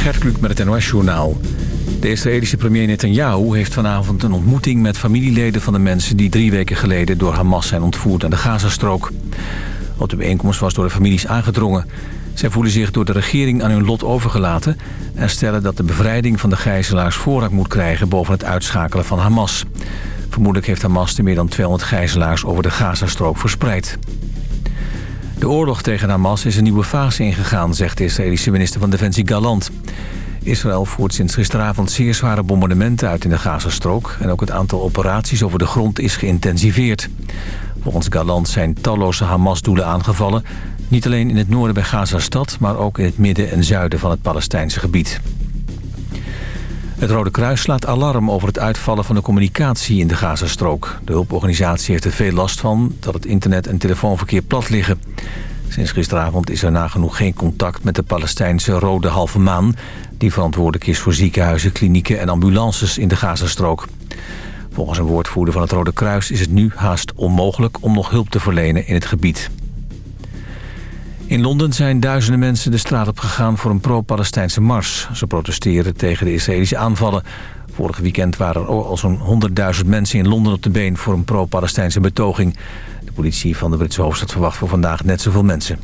Gert Kluk met het NOS-journaal. De Israëlische premier Netanyahu heeft vanavond een ontmoeting met familieleden van de mensen... die drie weken geleden door Hamas zijn ontvoerd aan de Gazastrook. Op de bijeenkomst was door de families aangedrongen. Zij voelen zich door de regering aan hun lot overgelaten... en stellen dat de bevrijding van de gijzelaars voorrang moet krijgen... boven het uitschakelen van Hamas. Vermoedelijk heeft Hamas de meer dan 200 gijzelaars over de Gazastrook verspreid. De oorlog tegen Hamas is een nieuwe fase ingegaan, zegt de Israëlische minister van Defensie Galant. Israël voert sinds gisteravond zeer zware bombardementen uit in de Gazastrook... en ook het aantal operaties over de grond is geïntensiveerd. Volgens Galant zijn talloze Hamas-doelen aangevallen... niet alleen in het noorden bij Gazastad... maar ook in het midden en zuiden van het Palestijnse gebied. Het Rode Kruis slaat alarm over het uitvallen van de communicatie in de Gazastrook. De hulporganisatie heeft er veel last van dat het internet- en telefoonverkeer plat liggen. Sinds gisteravond is er nagenoeg geen contact met de Palestijnse Rode Halve Maan... die verantwoordelijk is voor ziekenhuizen, klinieken en ambulances in de Gazastrook. Volgens een woordvoerder van het Rode Kruis is het nu haast onmogelijk om nog hulp te verlenen in het gebied. In Londen zijn duizenden mensen de straat op gegaan voor een pro-Palestijnse mars. Ze protesteren tegen de Israëlische aanvallen. Vorig weekend waren er al zo'n 100.000 mensen in Londen op de been... voor een pro-Palestijnse betoging. De politie van de Britse hoofdstad verwacht voor vandaag net zoveel mensen.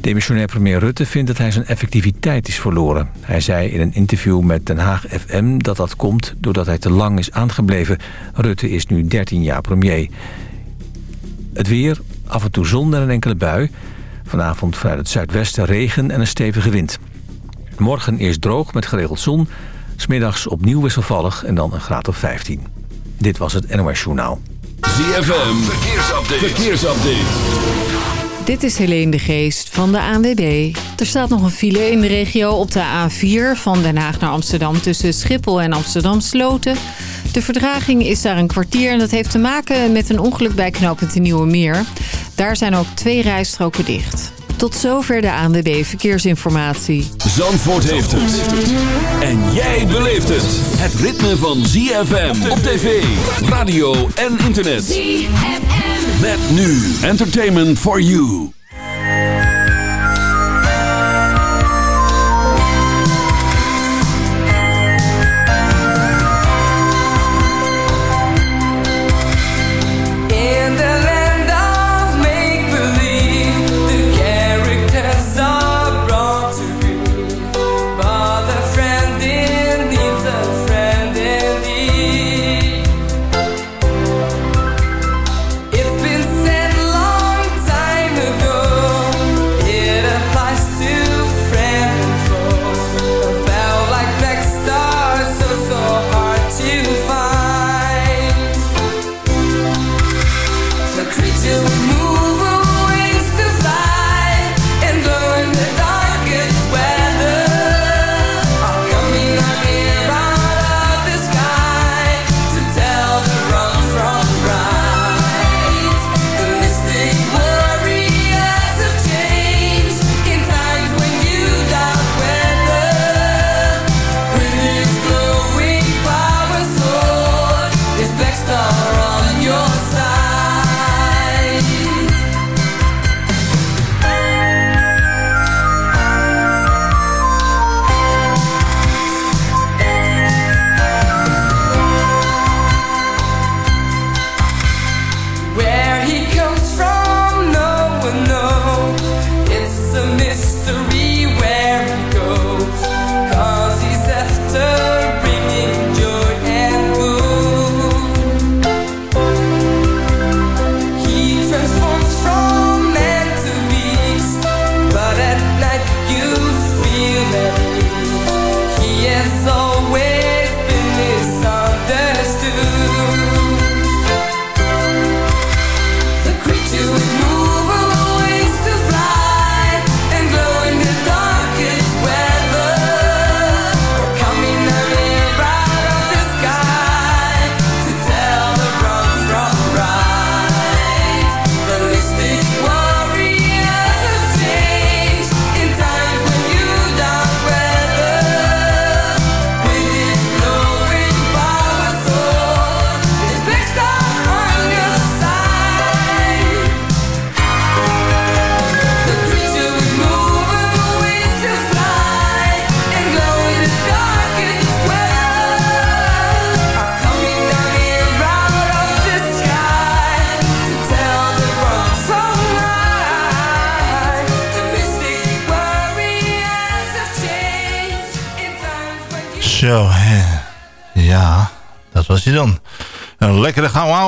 Demissionair premier Rutte vindt dat hij zijn effectiviteit is verloren. Hij zei in een interview met Den Haag FM dat dat komt doordat hij te lang is aangebleven. Rutte is nu 13 jaar premier. Het weer, af en toe zon en een enkele bui. Vanavond vanuit het zuidwesten regen en een stevige wind. Morgen eerst droog met geregeld zon. Smiddags opnieuw wisselvallig en dan een graad of 15. Dit was het NOS Journaal. ZFM, verkeersupdate. verkeersupdate. Dit is Helene de Geest van de ANWB. Er staat nog een file in de regio op de A4 van Den Haag naar Amsterdam... tussen Schiphol en Amsterdam Sloten. De verdraging is daar een kwartier en dat heeft te maken met een ongeluk bij knooppunt de Nieuwe Meer. Daar zijn ook twee rijstroken dicht. Tot zover de ANWB Verkeersinformatie. Zandvoort heeft het. En jij beleeft het. Het ritme van ZFM op tv, radio en internet. ZFM. Met nu Entertainment for You.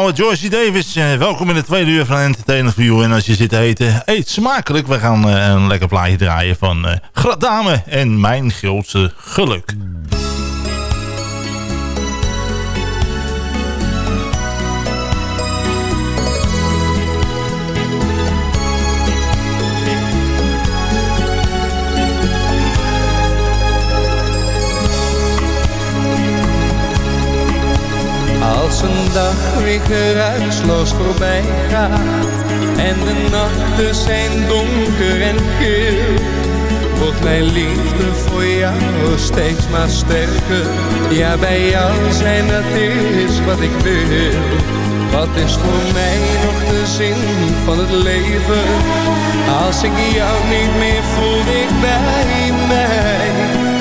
Oude Joyce Davis. Eh, welkom in de tweede uur van Entertainer You. En als je zit te eten, eet smakelijk. We gaan uh, een lekker plaatje draaien van uh, Gradame en mijn grootste geluk. Weer geruisloos voorbij gaat. En de nachten zijn donker en kil Wordt mijn liefde voor jou steeds maar sterker. Ja, bij jou zijn dat is wat ik wil. Wat is voor mij nog de zin van het leven? Als ik jou niet meer voel, ik bij mij.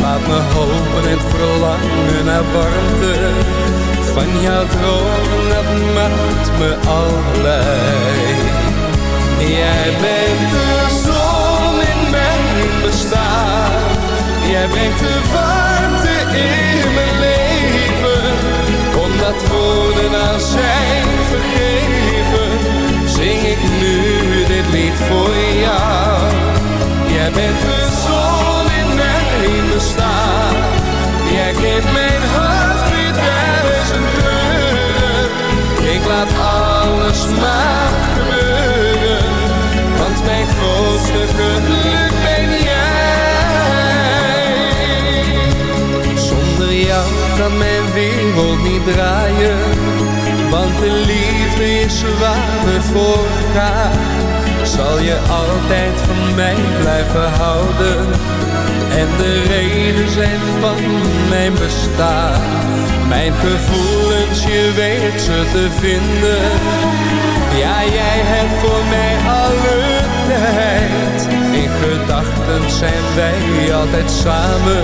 Laat me hopen en verlangen naar warmte van jouw droom, dat maakt me al blij. Jij bent de zon in mijn bestaan. Jij brengt de warmte in mijn leven. Omdat woorden aan zijn vergeven, zing ik nu dit lied voor jou. Jij bent de zon in mijn bestaan. Jij geeft mijn hart weer ik laat alles maar gebeuren, want mijn grootste geluk ben jij. Zonder jou kan mijn wereld niet draaien, want de liefde is waar voor gaan. Zal je altijd van mij blijven houden en de reden zijn van mijn bestaan. Mijn gevoelens, je weet ze te vinden. Ja, jij hebt voor mij alle tijd. In gedachten zijn wij altijd samen.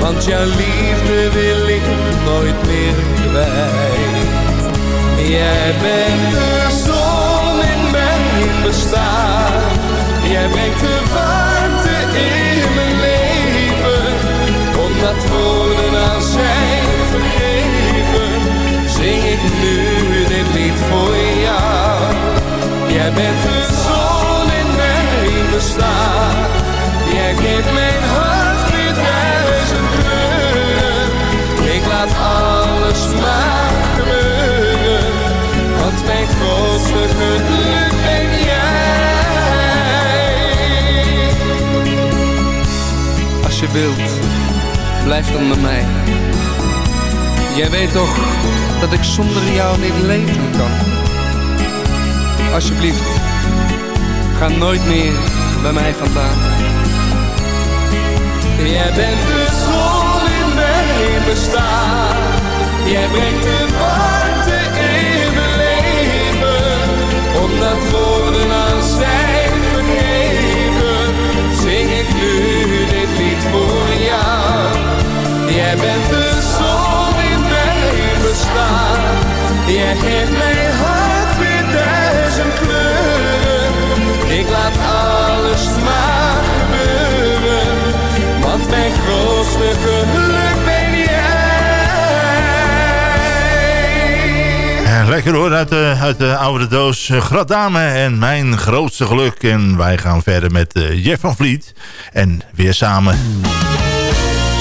Want jouw liefde wil ik nooit meer kwijt. Jij bent de zon in mijn bestaan. Jij brengt de warmte in leven. Omdat woorden aan zijn vergeven, zing ik nu dit lied voor jou. Jij bent de zon in mijn bestaan. Jij geeft mijn hart weer duizend kleuren. Ik laat alles maar gebeuren, want mijn grootste geluk ben jij. Als je wilt, blijf dan bij mij Jij weet toch dat ik zonder jou niet leven kan. Alsjeblieft, ga nooit meer bij mij vandaan. Jij bent de zon in mijn bestaan. Jij brengt de Jij bent de Jij geeft mijn hart weer duizend kleuren. Ik laat alles maar gebeuren. Want mijn grootste geluk ben jij. lekker hoor, uit de, oude doos. Gradame en mijn grootste geluk. En wij gaan verder met uh, Jeff van Vliet. En weer samen.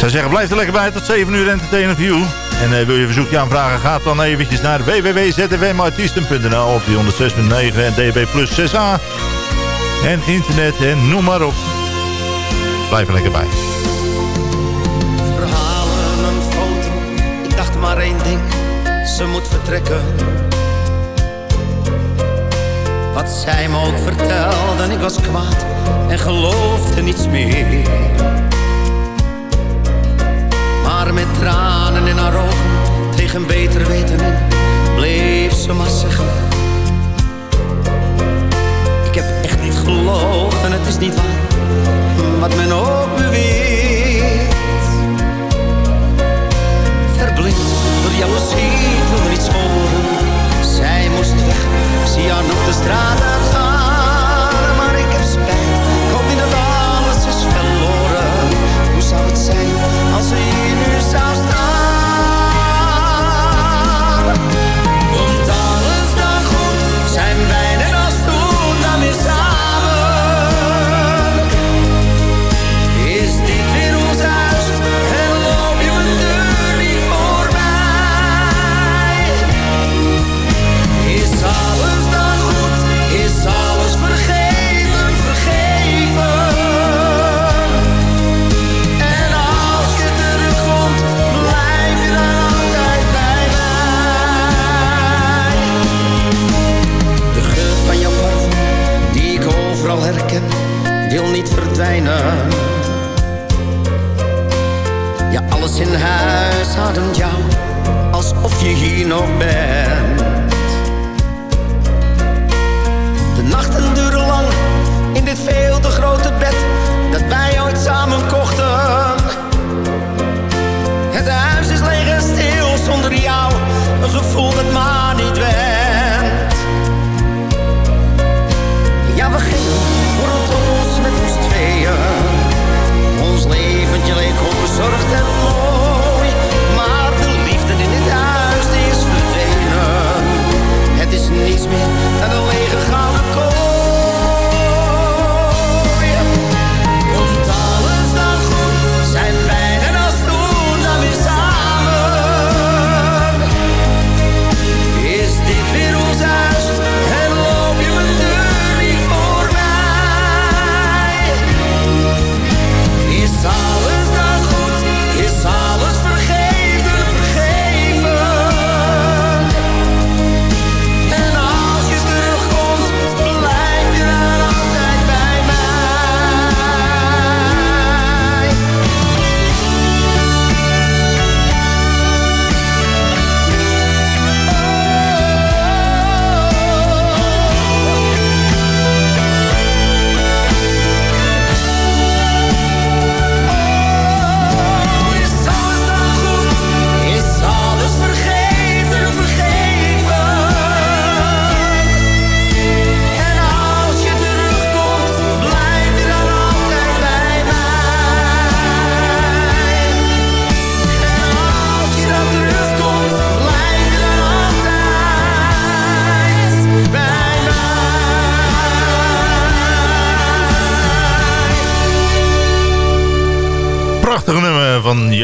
Zou zeggen, blijf er lekker bij tot 7 uur Entertainer View. En uh, wil je verzoekje aanvragen, ga dan eventjes naar www.zfmartiesten.nl op die 106.9 en DB Plus 6A. En internet en noem maar op. Blijf er lekker bij. Verhalen, een foto, ik dacht maar één ding, ze moet vertrekken. Wat zij me ook vertelde, ik was kwaad en geloofde niets meer maar met tranen in haar ogen tegen beter weten in bleef ze maar zeggen. Ik heb echt niet gelogen, het is niet waar, wat men ook beweert. Verblind door jaloezie, wil niets horen. Zij moest weg, zie haar nog de straat uitgaan, Ja, alles in huis hadden jou, alsof je hier nog bent. Onbezorgd en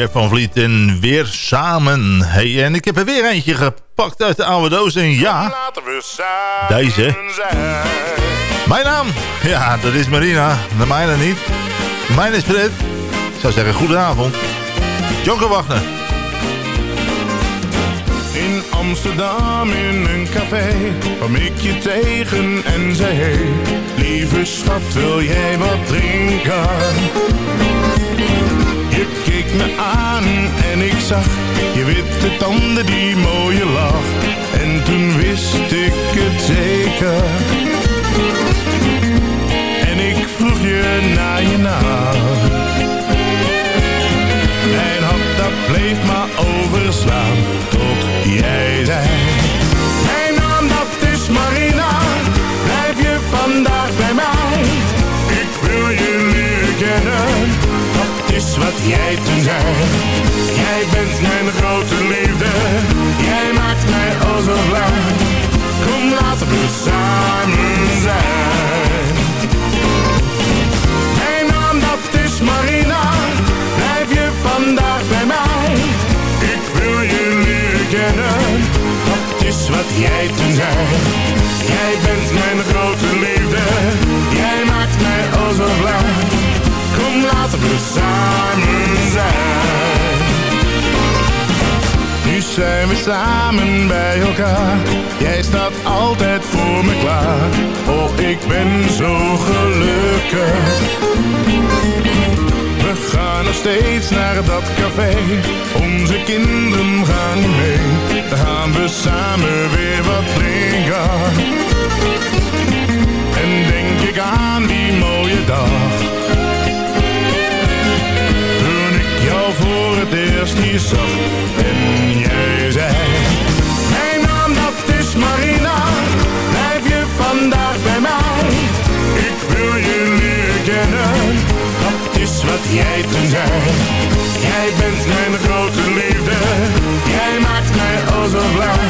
Jeff van Vliet en weer samen. Hey, en ik heb er weer eentje gepakt uit de oude doos. En ja, Deze. mijn naam. Ja, dat is Marina. De mijne niet. Mijn is Fred. Ik zou zeggen, goedenavond. Jonker Wagner. In Amsterdam in een café kwam ik je tegen en zei hey, lieve schat wil jij wat drinken? Je keek me aan en ik zag je witte tanden, die mooie lach. En toen wist ik het zeker. En ik vroeg je naar je naam. Mijn hart dat bleef maar overslaan tot jij zei. Jij toen zei. Jij bent mijn grote liefde, jij maakt mij al zo blij. Kom laten we samen zijn. Mijn naam dat is Marina, blijf je vandaag bij mij. Ik wil je leren kennen, dat is wat jij toen zei. Jij bent mijn grote liefde, jij maakt mij al zo blij. Laten we samen zijn. Nu zijn we samen bij elkaar. Jij staat altijd voor me klaar. Oh, ik ben zo gelukkig. We gaan nog steeds naar dat café. Onze kinderen gaan mee. Dan gaan we samen weer wat drinken. En denk ik aan die mooie dag. Eerst hier zag. En jij zei. Mijn naam dat is Marina. Blijf je vandaag bij mij. Ik wil je leren kennen. Dat is wat jij toen zei. Jij bent mijn grote liefde. Jij maakt mij al zo blij.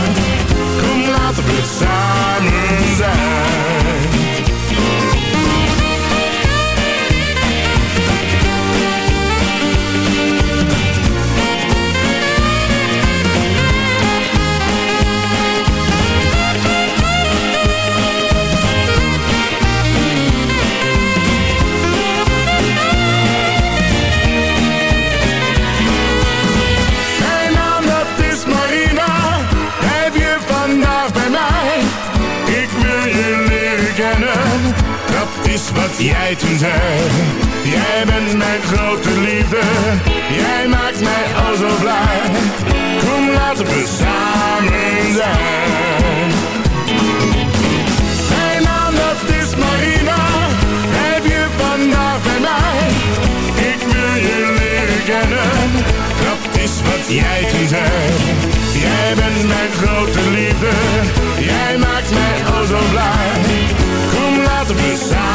Is wat jij toen zei. Jij bent mijn grote liefde, jij maakt mij al zo blij. Kom laten we samen zijn. Mijn naam dat is Marina, heb je vandaag bij mij. Ik wil je leren kennen, dat is wat jij toen zei. Jij bent mijn grote liefde, jij maakt mij al zo blij laten we samen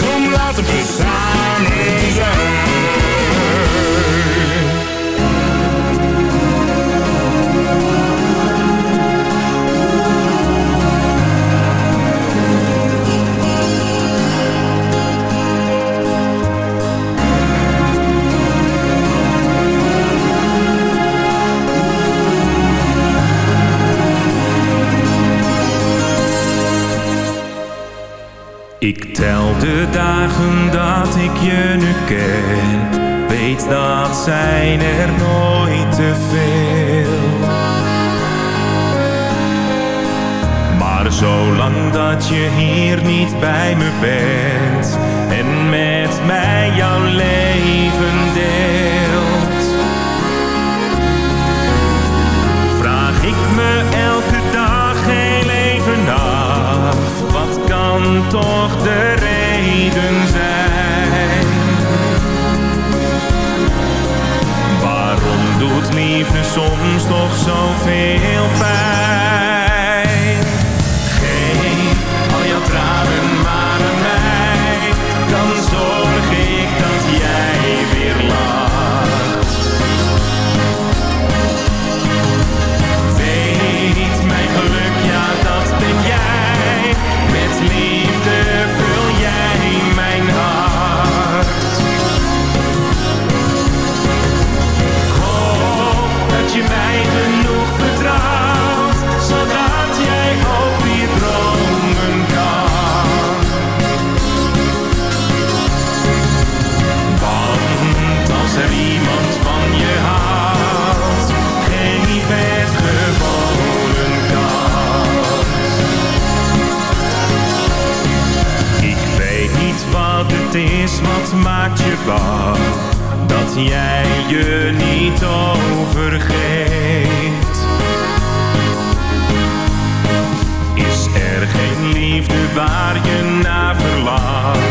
Kom, laten we samen zijn. Ik tel de dagen dat ik je nu ken. Weet dat zijn er nooit te veel. Maar zolang dat je hier niet bij me bent en met mij jouw leven toch de reden zijn? Waarom doet liefde soms toch zoveel pijn? Maakt je bang Dat jij je niet overgeeft. Is er geen liefde waar je naar verlangt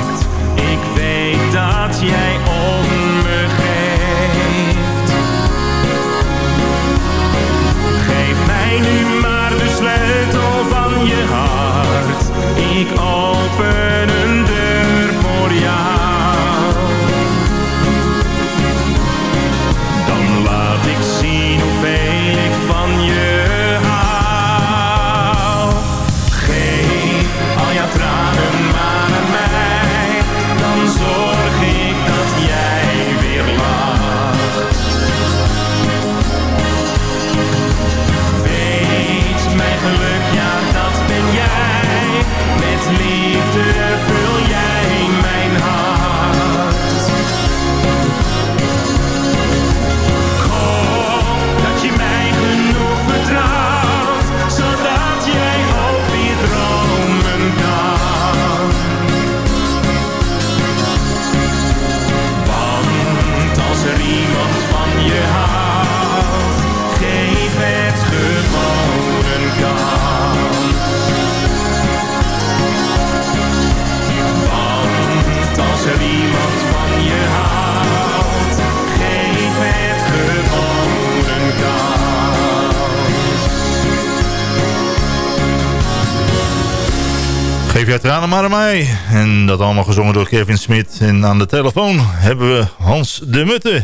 tranen maar aan mij. En dat allemaal gezongen door Kevin Smit. En aan de telefoon hebben we Hans de Mutte.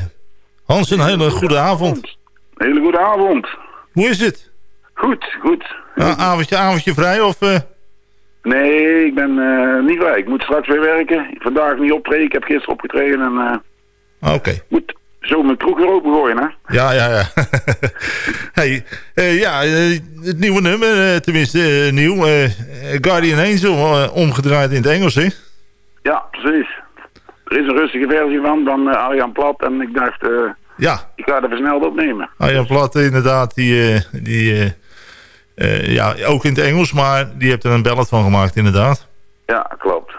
Hans, een hele goede avond. Hele goede avond. Hoe is het? Goed, goed. Ja, avondje, avondje vrij of... eh, Nee, ik ben eh, niet vrij. Ik moet straks weer werken. Vandaag niet optreden. Ik heb gisteren opgetreden en eh, Oké. moet zo mijn kroeg weer opengooien, hè? Ja, ja, ja. hey, eh, ja, eh, het nieuwe nummer, eh, tenminste nieuw. Guardian Angel, omgedraaid in het Engels, hè? Ja, precies. Er is een rustige versie van, van eh, Arjan Plat. En ik dacht, Ja, ik ga er versneld opnemen. Arjan Plat inderdaad, die, die, ja, ook in het Engels, maar die hebt er een ballad van gemaakt inderdaad. Ja, klopt.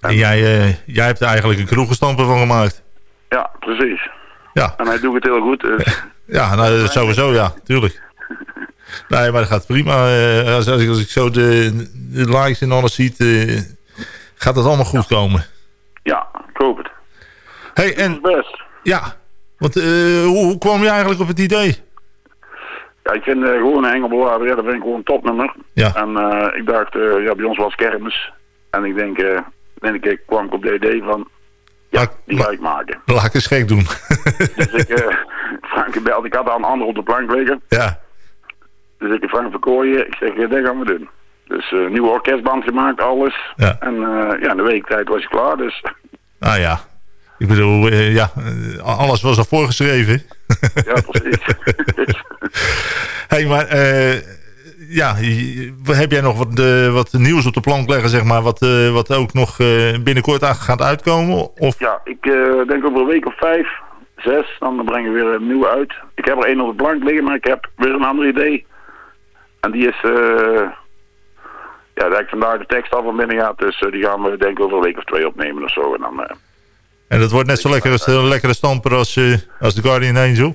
En jij, jij hebt er eigenlijk een kroegenstamper van gemaakt. Ja, precies. Ja. En hij doet het heel goed. Dus. Ja, nou, dat sowieso, ja, tuurlijk. Nee, maar dat gaat prima. Eh, als, als, ik, als ik zo de, de likes en alles ziet, eh, gaat het allemaal goed komen. Ja, ik hoop het. Hey, en Best. ja, want eh, hoe, hoe kwam je eigenlijk op het idee? Ja, ik vind gewoon een Engelbewaarder, ja, dat vind ik gewoon een topnummer. Ja. En ik dacht, ja, bij ons was kermis. En ik denk, denk ik, kwam ik op de idee van, ja, Laat- die ga ik maken. Laat ik eens gek doen. Dus ik, eh Frank gebeld, ik had al een ander op de plank liggen. ja, Dus ik heb Frank verkooien, ik zeg, eh, dat gaan we doen. Dus eh nieuwe orkestband gemaakt, alles. Ja. En eh, ja, in een week tijd was je klaar, dus nou ja. Ik bedoel, ja, alles was al voorgeschreven. ja, precies. hey, maar eh, ja, heb jij nog wat, eh, wat nieuws op de plank leggen, zeg maar, wat, eh, wat ook nog eh, binnenkort aan gaat uitkomen? Of, ja, ik denk over een week of vijf, zes, dan brengen we weer een nieuwe uit. Ik heb er één op de plank liggen, maar ik heb weer een ander idee. En die is, ja, daar heb ik vandaag de tekst al van binnen gehad, dus die gaan we denk ik over een week of twee opnemen of zo. En dan, en dat wordt net zo lekker als een lekkere stamper als, als de Guardian Angel?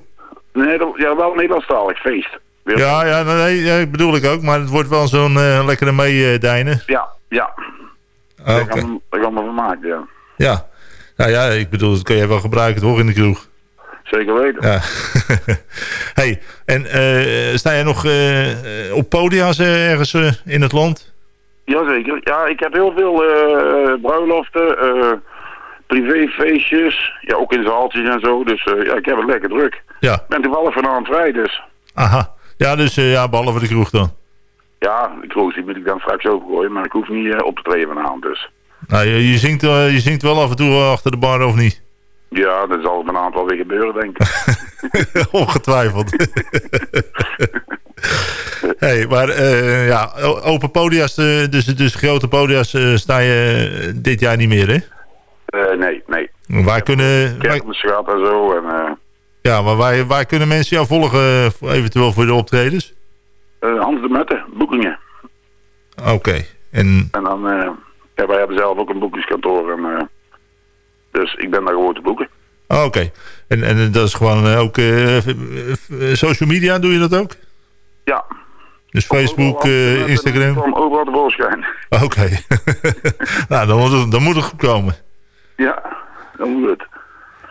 nee, dat, ja, wel een Nederlandstalig feest. Ja, ja, nee, ik bedoel ik ook, maar het wordt wel zo'n eh, lekkere meedijnen. ja, ja. Ah, Oké. gaan we- daar gaan we van maken, ja. Ja. Nou ja, ik bedoel, dat kun je wel gebruiken toch in de kroeg. Zeker weten. Ja. hey, en eh, sta jij nog eh, op podia's ergens in het land? Jazeker. Ja, ik heb heel veel bruiloften, privéfeestjes, ja, ook in zaaltjes en zo. Dus ja, ik heb het lekker druk. Ja. Ik ben toevallig vanavond vrij, dus Aha. Ja, dus eh, ja, behalve de kroeg dan. ja, de kroeg die moet ik dan straks overgooien, maar ik hoef niet eh, op te treden vanavond, dus. Nou, je, je, zingt, eh, je zingt wel af en toe achter de bar of niet? Ja, dat zal vanavond wel weer gebeuren, denk ik. Ongetwijfeld. hey, maar ja, open podia's, dus, dus grote podia's eh, sta je dit jaar niet meer, hè? Nee, nee. Waar kunnen, waar, Kermis gaat en zo en ja, maar waar, waar kunnen mensen jou volgen, eh, eventueel voor de optredens? eh, Hans de Mette, boekingen. Oké. En En dan, eh, ja, wij hebben zelf ook een boekingskantoor en dus ik ben daar gewoon te boeken. Oh, Oké. En, en dat is gewoon ook social media, doe je dat ook? Ja. Dus Facebook, Instagram? Van overal tevoorschijn. Oké. nou, dan dan moet het goed komen. Ja, dan moet het.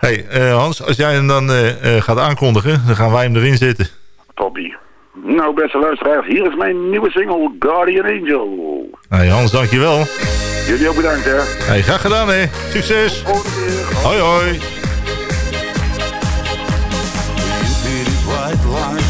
Hey, eh, Hans, als jij hem dan eh, eh, gaat aankondigen, dan gaan wij hem erin zetten. Toppie. Nou, beste luisteraars, hier is mijn nieuwe single Guardian Angel. Hey, Hans, dankjewel. Jullie ook bedankt, hè. Hey, graag gedaan, hè. Succes. Hoi, hoi. White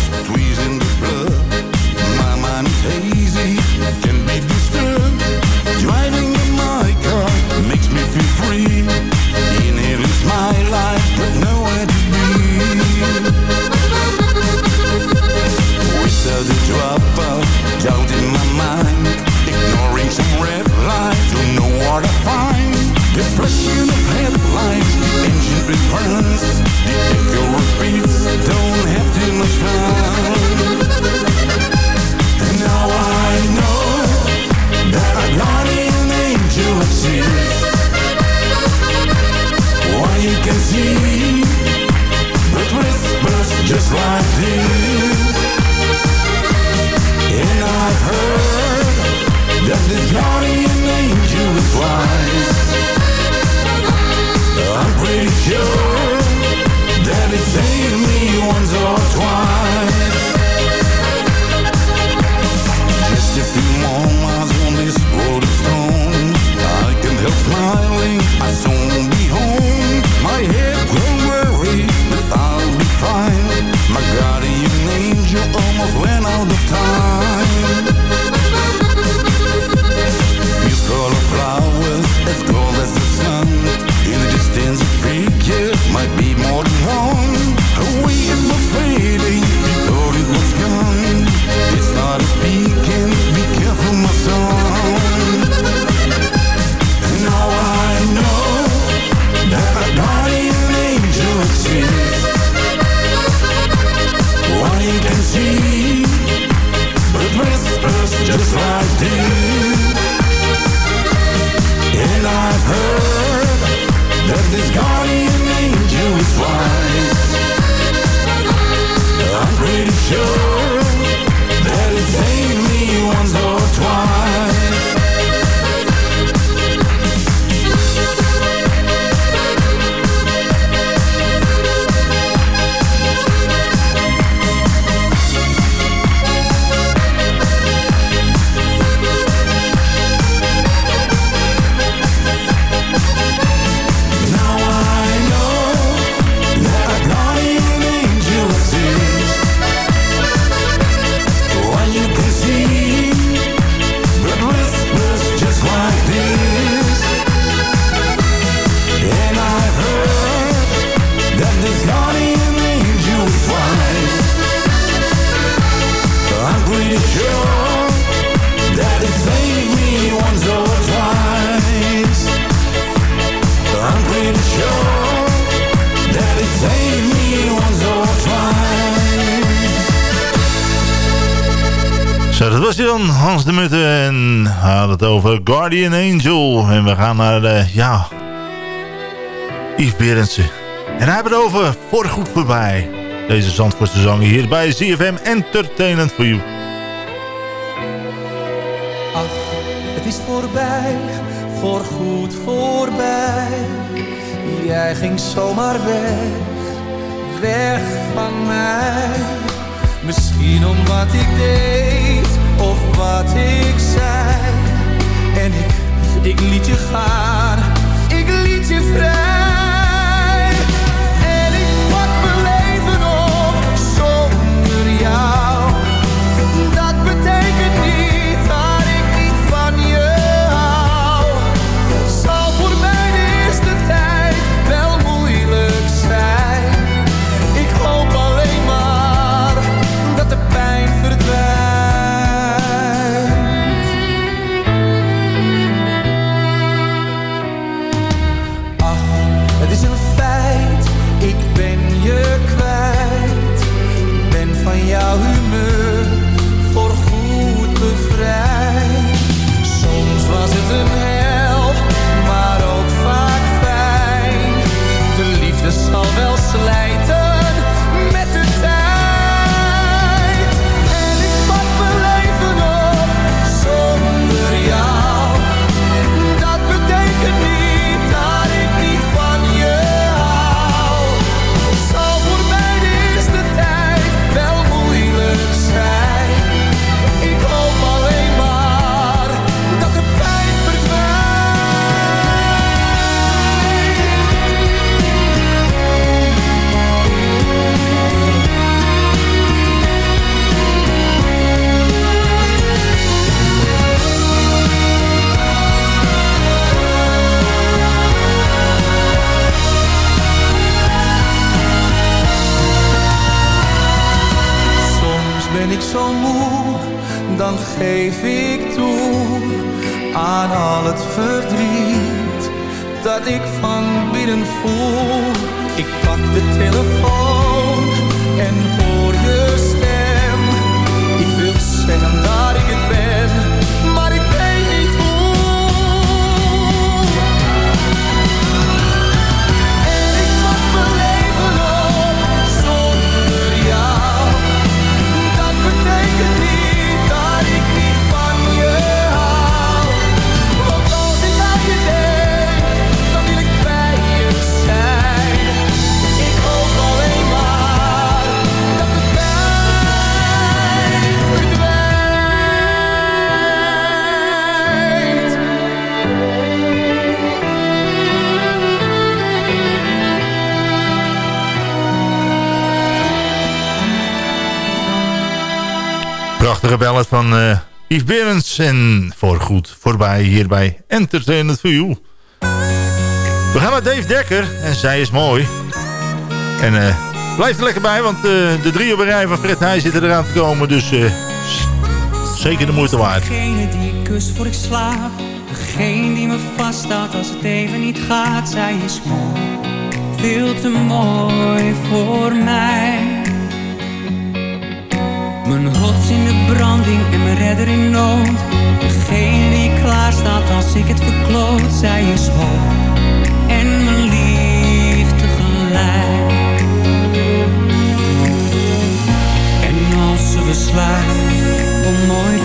Hans de Mutte. En had het over Guardian Angel. En we gaan naar, de, ja... Yves Berendsen. En hij hebben het over Voorgoed Voorbij. Deze Zandvoortse zanger hier bij ZFM Entertainment for You. Ach, het is voorbij, voorgoed voorbij. Jij ging zomaar weg, weg van mij. Misschien om wat ik deed of wat ik zei. En ik, ik liet je gaan, ballad van eh Yves Berends. En voorgoed voorbij hier bij Entertainment for. We gaan naar Dave Dekker. En zij is mooi. En eh blijf er lekker bij. Want eh, de drie op rij van Fred Heij zitten eraan te komen. Dus zeker de moeite waard. Degene die ik kus voor ik slaap. Degene die me vasthoudt als het even niet gaat. Zij is mooi, veel te mooi voor mij. Mijn rots in de branding en mijn redder in nood. Degene die klaar staat als ik het verkloot. Zij is hoop en mijn liefde gelijk. En als ze besluit om mooi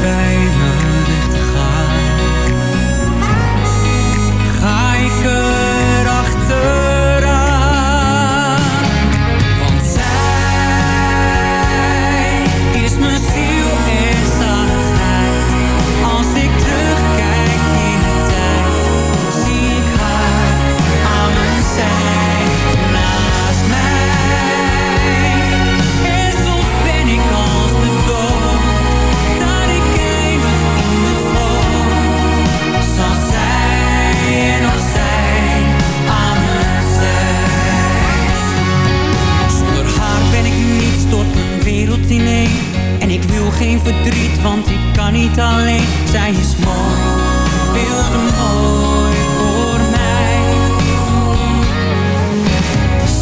En ik wil geen verdriet, want ik kan niet alleen. Zij is mooi, veel te mooi voor mij.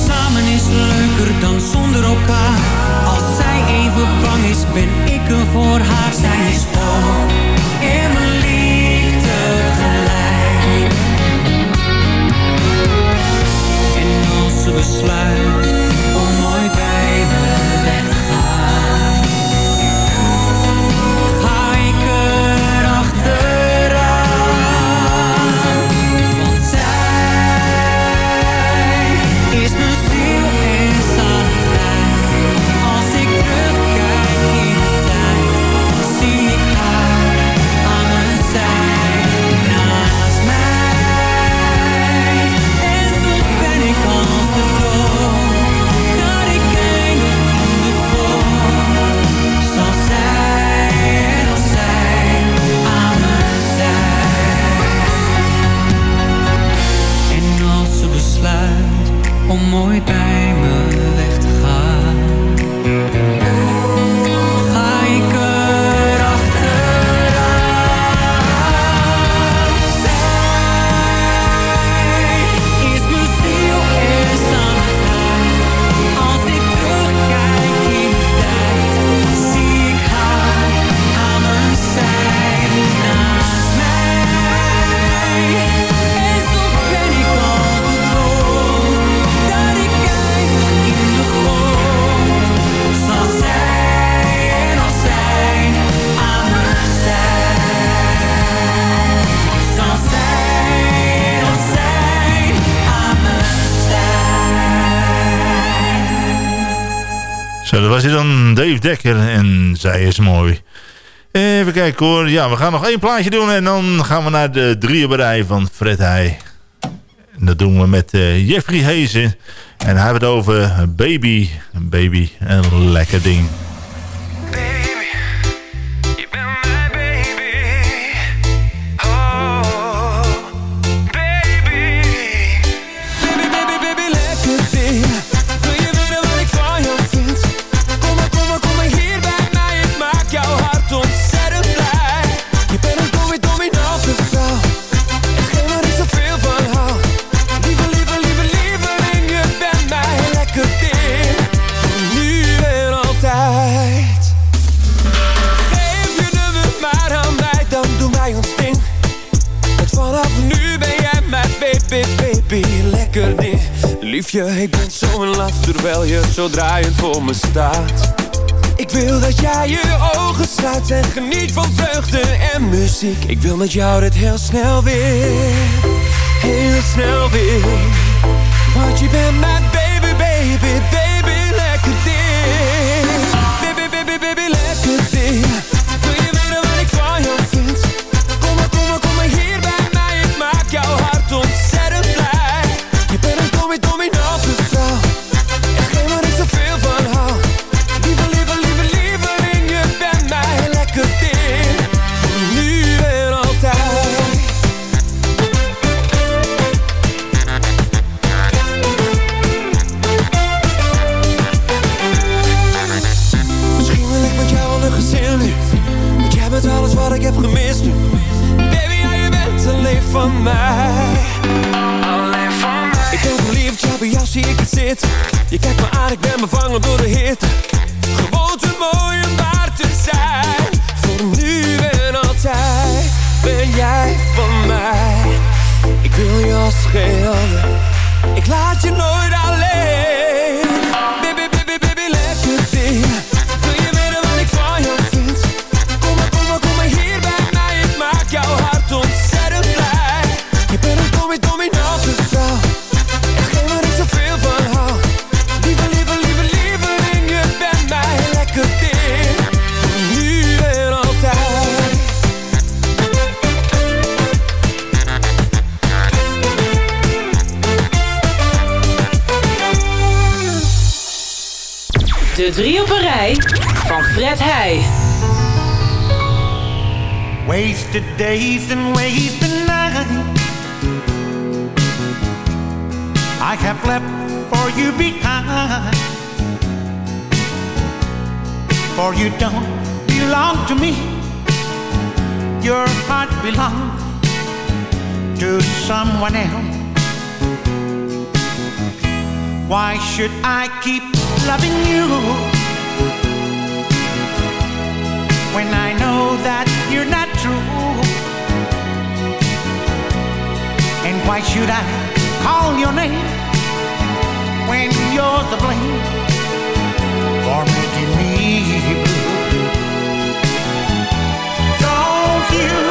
Samen is leuker dan zonder elkaar. Als zij even bang is, ben ik er voor haar. Zij is mooi en mijn liefde gelijk. En als ze besluit Zo, dat was hier dan Dave Dekker en zij is mooi. Even kijken hoor. Ja, we gaan nog één plaatje doen en dan gaan we naar de drieënberij van Fred Heij. En dat doen we met uh, Jeffrey Hezen. En hij heeft het over Baby. Baby, een lekker ding. Ik ben zo in love terwijl je zo draaiend voor me staat. Ik wil dat jij je ogen sluit en geniet van vreugde en muziek. Ik wil met jou dit heel snel weer, heel snel weer. Want je bent mijn baby, baby, baby, van mij. Alleen van mij. Ik ben verliefd, ja bij jou zie ik het zitten. Je kijkt me aan, ik ben bevangen door de hitte. Gewoon te mooi om waar te zijn. Voor nu en altijd ben jij van mij. Ik wil je als geen ander. Ik laat je nooit alleen. De drie op een rij van Fred Heij. Wasted days and wasted nights I have left for you behind. For you don't belong to me. Your heart belongs to someone else. Why should I keep loving you. When I know that you're not true. And why should I call your name When you're the blame For making me blue? Don't you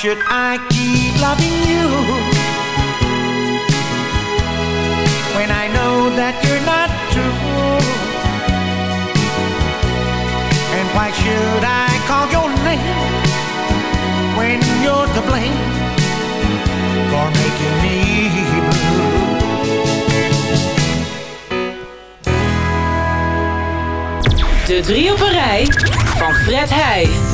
should I keep loving you? When I know that you're not true. And why should I call your name When you're to blame For making me blue? De drie op een rij van Fred Heij.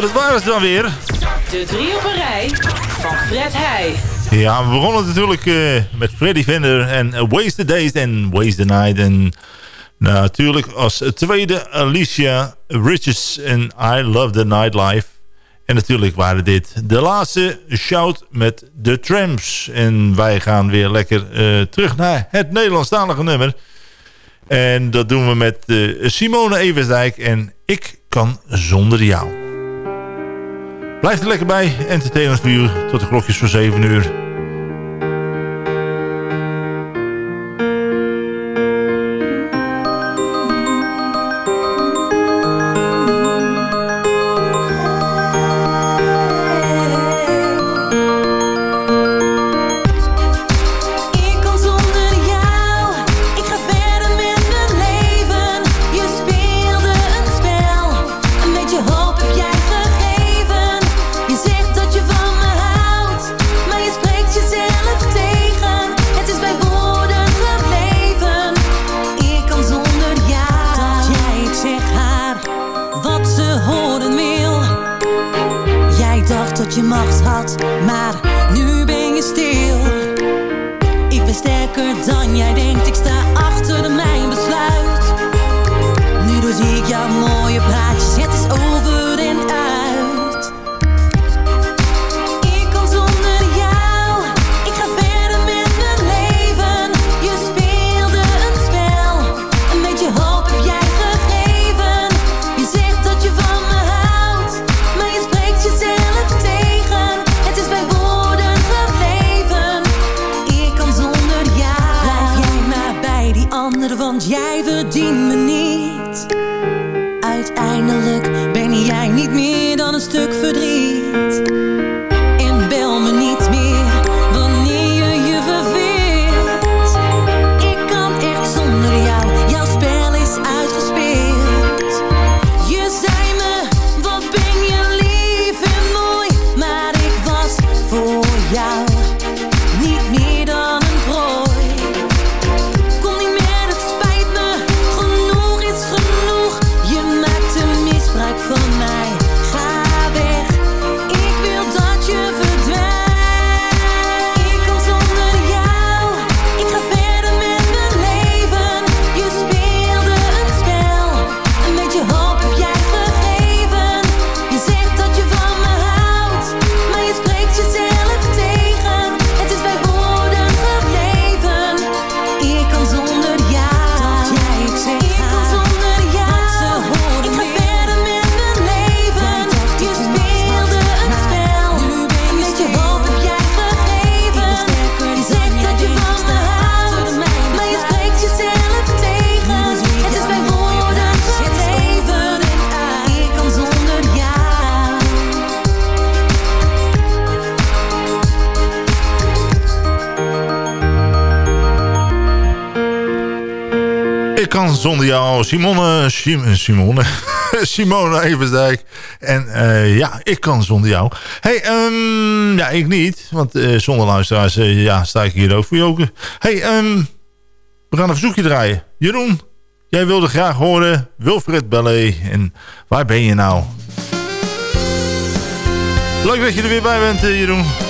Dat waren ze dan weer. De drie op een rij van Fred Heij. Ja, we begonnen natuurlijk uh, met Freddy Fender en uh, Waste the Days en Waste the Night. En natuurlijk als tweede Alicia Riches en I Love the Nightlife. En natuurlijk waren dit de laatste shout met de Tramps. En wij gaan weer lekker uh, terug naar het Nederlandstalige nummer. En dat doen we met Simone Eversdijk en Ik kan zonder jou. Blijf er lekker bij. Entertainment voor u tot de klokjes voor 7 uur. Dat je macht had, maar nu ben je stil. Ik ben sterker dan jij denkt, ik sta zonder jou. Simone, Simone, Simone Eversdijk. En uh, ja, ik kan zonder jou. hey, um, ja, ik niet. Want uh, zonder luisteraars ja, sta ik hier ook voor joken. hey, um, we gaan een verzoekje draaien. Jeroen, jij wilde graag horen Wilfred Ballet. En waar ben je nou? Leuk dat je er weer bij bent, Jeroen.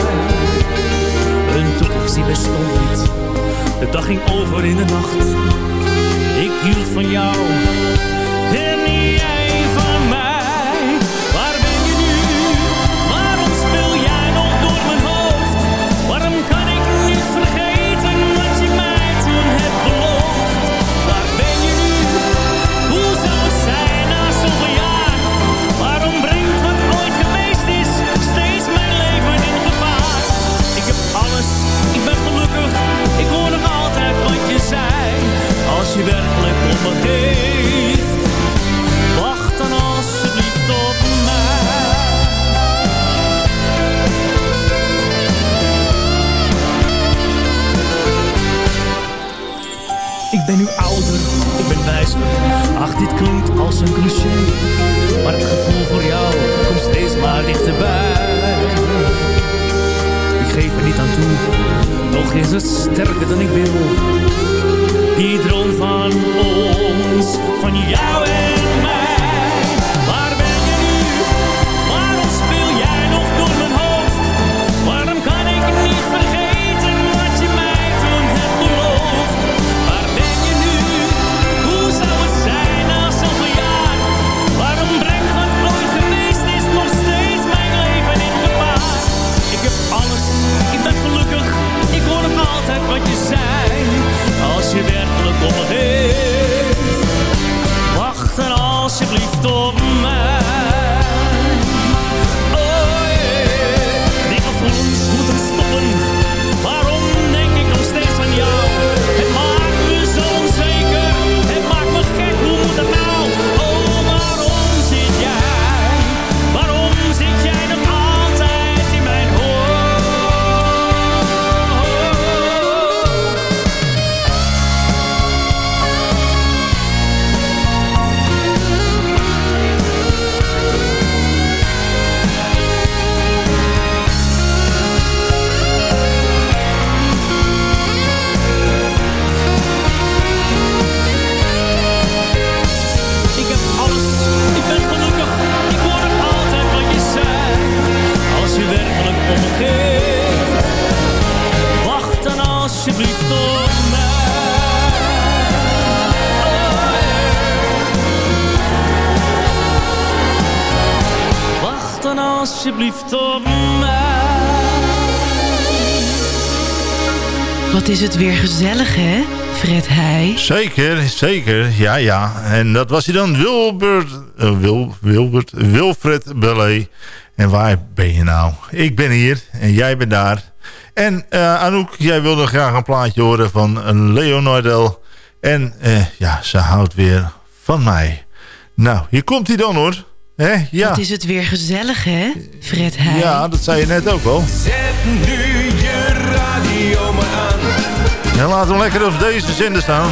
Toekomst die bestond niet. De dag ging over in de nacht. Ik hield van jou. Wat is het weer gezellig, hè, Fred Heij? Zeker, zeker. Ja, ja. En dat was hij dan, Wilbert, eh, Wil, Wilbert, Wilfred Bellet. En waar ben je nou? Ik ben hier en jij bent daar. En eh, Anouk, jij wilde graag een plaatje horen van een Leonardel. En eh, ja, ze houdt weer van mij. Nou, hier komt hij dan hoor. Hè? Ja. Wat is het weer gezellig, hè, Fred Heij? ja, dat zei je net ook al. Zet nu En laten we lekker op deze zender staan.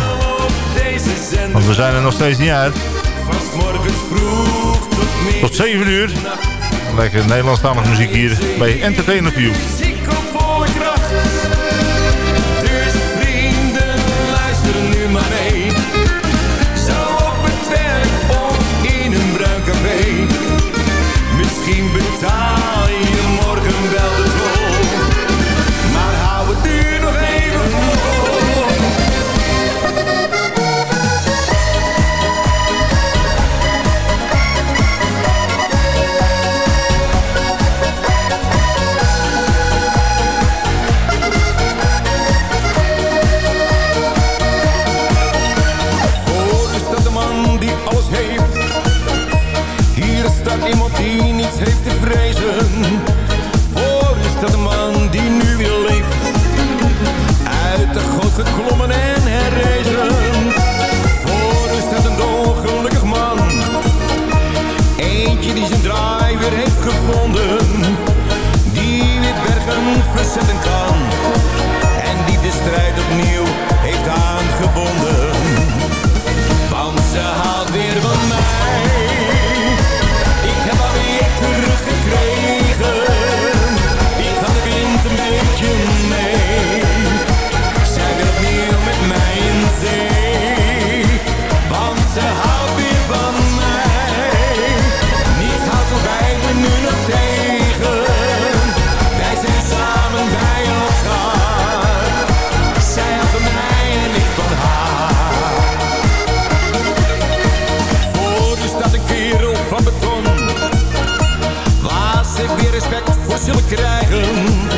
Want we zijn er nog steeds niet uit. Tot 7 uur. Lekker Nederlandstalige muziek hier bij Entertainer View. Staat een man die nu weer leeft. Uit de goot geklommen en herrezen. Voor u staat een dolgelukkig man. Eentje die zijn draai weer heeft gevonden. Die weer bergen verzetten kan. En die de strijd opnieuw heeft aangebonden. krijgen.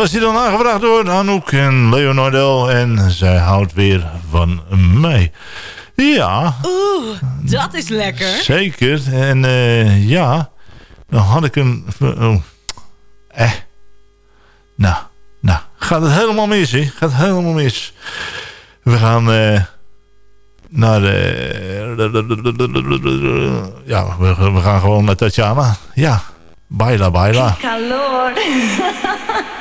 Was hij dan aangevraagd door Anouk en Leonardo. En zij houdt weer van mij. Ja, Oeh, dat is lekker. zeker. En eh, ja, dan had ik een... Oh. Eh. Nou, nou, gaat het helemaal mis, hè? Gaat het helemaal mis. We gaan eh, naar de... Ja, we, we gaan gewoon naar Tatjana. Ja, baila, baila. Calor.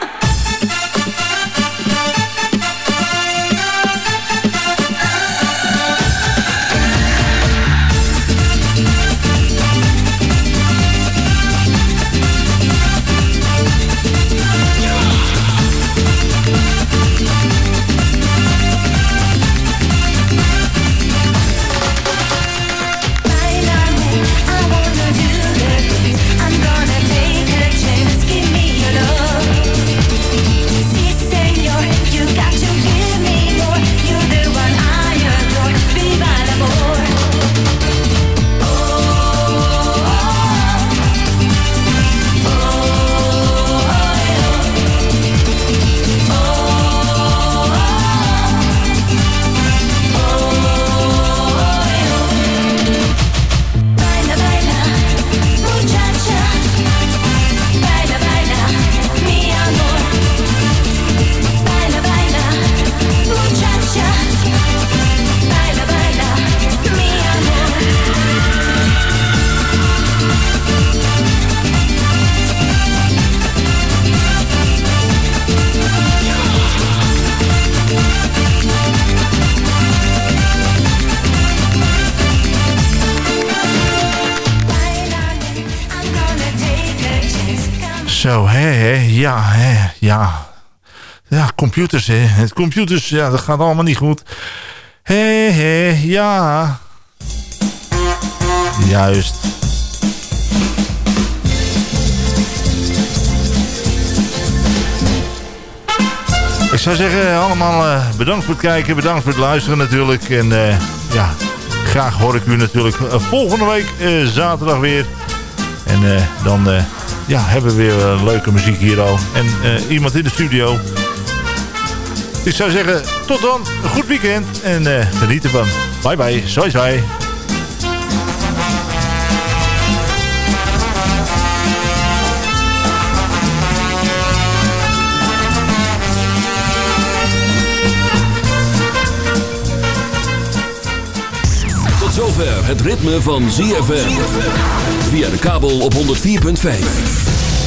computers, hè. Het computers, ja, dat gaat allemaal niet goed. Hé, hé, ja. Juist. Ik zou zeggen, allemaal eh, bedankt voor het kijken. Bedankt voor het luisteren natuurlijk. En eh, ja, graag hoor ik u natuurlijk eh, volgende week zaterdag weer. En dan ja, hebben we weer leuke muziek hier al. En iemand in de studio. Ik zou zeggen, tot dan. Een goed weekend. En eh, geniet ervan. Bye bye. Zoi zoi. Tot zover het ritme van ZFM. Via de kabel op 104.5.